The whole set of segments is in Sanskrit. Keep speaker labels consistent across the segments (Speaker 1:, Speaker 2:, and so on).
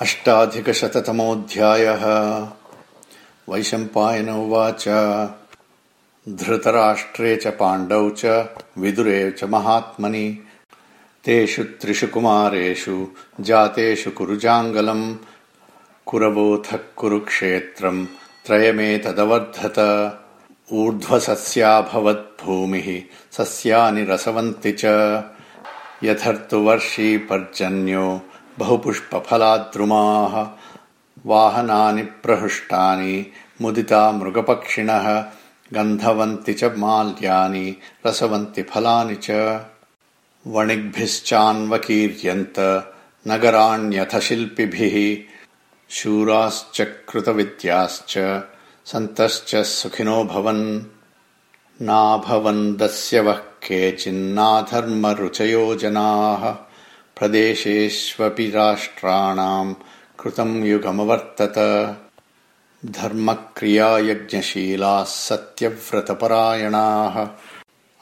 Speaker 1: अष्टाधिकशततमोऽध्यायः। वैशम्पायन उवाच। धृतराष्ट्रे च पाण्डौ च विदुरे च महात्मनि। तेषु त्रिषु कुमारेषु जातेषु कुरुजाङ्गलम्। कुरवोऽथ कुरुक्षेत्रम् त्रयमेतदवर्धत ऊर्ध्वसस्याभवद्भूमिः सस्यानि रसवन्ति च। यथर्तुवर्षी पर्जन्यो बहुपुष्पफलाद्रुमाः वाहनानि प्रहृष्टानि मुदिता मृगपक्षिणः गन्धवन्ति च माल्यानि रसवन्ति फलानि च। वणिग्भिश्चान्वकीर्यन्त नगराण्यथ शिल्पिभिः शूराश्च कृतविद्याश्च सन्तश्च सुखिनो भवन् केचिन्नाधर्मरुचयो जनाः प्रदेशेष्वपि राष्ट्राणाम् कृतम् युगमवर्तत। धर्मक्रियायज्ञशीलाः सत्यव्रतपरायणाः।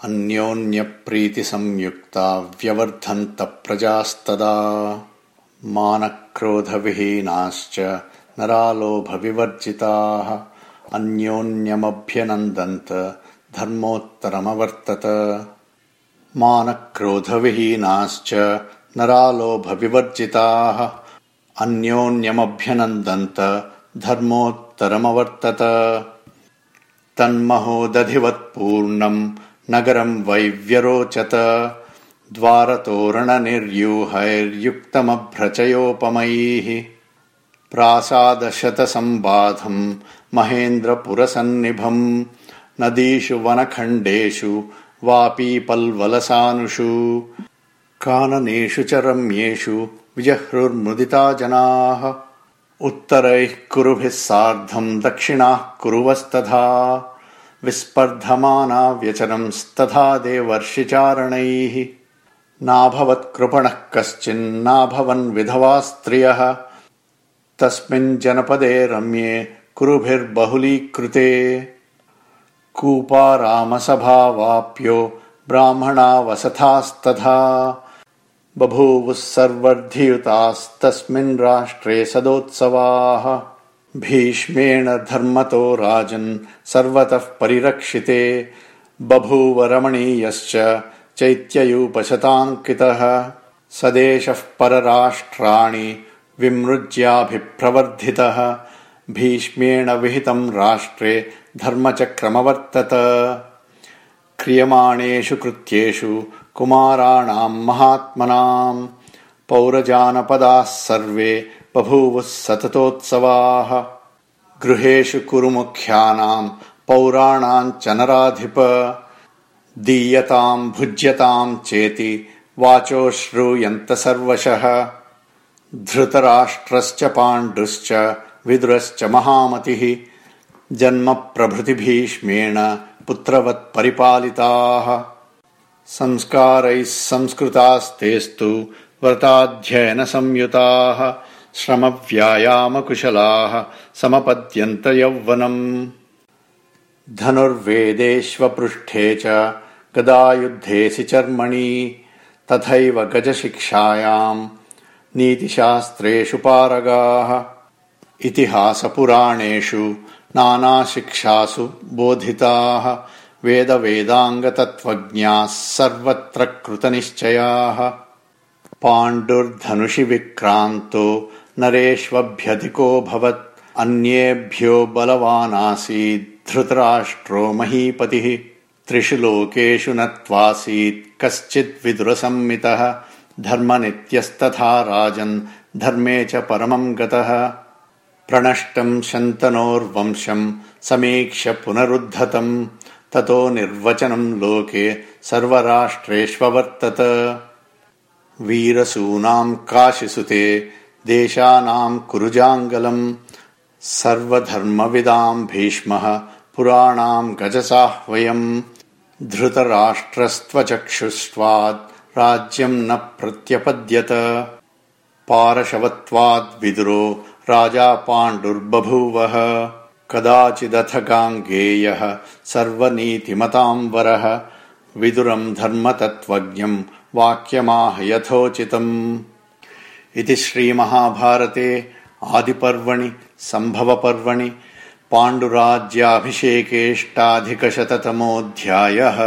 Speaker 1: अन्योन्यप्रीतिसंयुक्ता व्यवर्धन्त प्रजास्तदा। मानक्रोधविहीनाश्च नरालोभविवर्जिताः। अन्योन्यमभ्यनन्दन्त धर्मोत्तरमवर्तत। मानक्रोधविहीनाश्च नरालोभविवर्जिताः। अन्योन्यमभ्यनन्दन्त धर्मोत्तरमवर्तत। तन्महोदधिवत्पूर्णम् नगरम् व्यरोचत द्वारतोरणनिर्यूहैर्युक्तमभ्रचयोपमैः प्रासादशतसम्बाधम् महेन्द्रपुरसन्निभम् नदीषु वनखण्डेषु वापीपल्वलसानुषु काननेषु च रम्येषु विजह्रुर्मुदिता जनाः उत्तरैः कुरुभिः सार्धम् दक्षिणाः कुरुवस्तथा। विस्पर्धमाना व्यचरंस्तथा देवर्षिचारणैः। नाभवत्कृपणः कश्चिन्नाभवन् विधवा स्त्रियः। तस्मिन् जनपदे रम्ये कुरुभिर्बहुलीकृते। कूपारामसभावाप्यो ब्राह्मणा वसथास्तथा बभूवुः सर्वर्धियुतास्तस्मिन् राष्ट्रे सदोत्सवाः। भीष्मेण धर्मतो राजन् सर्वतः परिरक्षिते। बभूव रमणीयश्च चैत्ययूपशताङ्कितः। सदेशः परराष्ट्राणि विमृज्याभिप्रवर्धितः। भीष्मेण विहितम् राष्ट्रे धर्मचक्रमवर्तत क्रियमाणेषु कृत्येषु कुमाराणाम् महात्मनाम् पौरजानपदाः सर्वे बभूवुः सततोत्सवाः। गृहेषु कुरुमुख्यानाम् पौराणाम् च नराधिप। दीयताम् भुज्यताम् चेति वाचो श्रूयन्त सर्वशः। धृतराष्ट्रश्च पाण्डुश्च विदुरश्च महामतिः। जन्मप्रभृतिभीष्मेण पुत्रवत्परिपालिताः संस्कारैः संस्कृतास्तेस्तु व्रताध्ययनसंयुताः श्रमव्यायामकुशलाः समपद्यन्त यौवनम् धनुर्वेदेष्वपृष्ठे च गदायुद्धेऽसि चर्मणि तथैव गजशिक्षायाम् नीतिशास्त्रेषु पारगाः। इतिहासपुराणेषु नानाशिक्षासु बोधिताः वेदवेदाङ्गतत्त्वज्ञाः सर्वत्र कृतनिश्चयाः। पाण्डुर्धनुषि विक्रान्तो नरेष्वभ्यधिकोऽभवत् अन्येभ्यो बलवानासीत् धृतराष्ट्रो महीपतिः। त्रिषु लोकेषु नत्वासीत् कश्चिद्विदुरसम्मितः धर्मनित्यस्तथा राजन् धर्मे च परमम् गतः प्रणष्टम् शन्तनोर्वंशम् समीक्ष्य पुनरुद्धतम् ततो निर्वचनम् लोके सर्वराष्ट्रेष्ववर्तत। वीरसूनाम् काशिसुते देशानाम् कुरुजाङ्गलम् सर्वधर्मविदाम् भीष्मः पुराणाम् गजसाह्वयम् धृतराष्ट्रस्त्वचक्षुष्ट्वाद् राज्यम् न प्रत्यपद्यत। पारशवत्वाद्विदुरो राजा पाण्डुर्बभूवः कदाचिदथ गाङ्गेयः सर्वनीतिमताम् वरः विदुरम् धर्मतत्त्वज्ञम् वाक्यमाह यथोचितम्। इति श्रीमहाभारते आदिपर्वणि सम्भवपर्वणि पाण्डुराज्याभिषेकेष्टाधिकशततमोऽध्यायः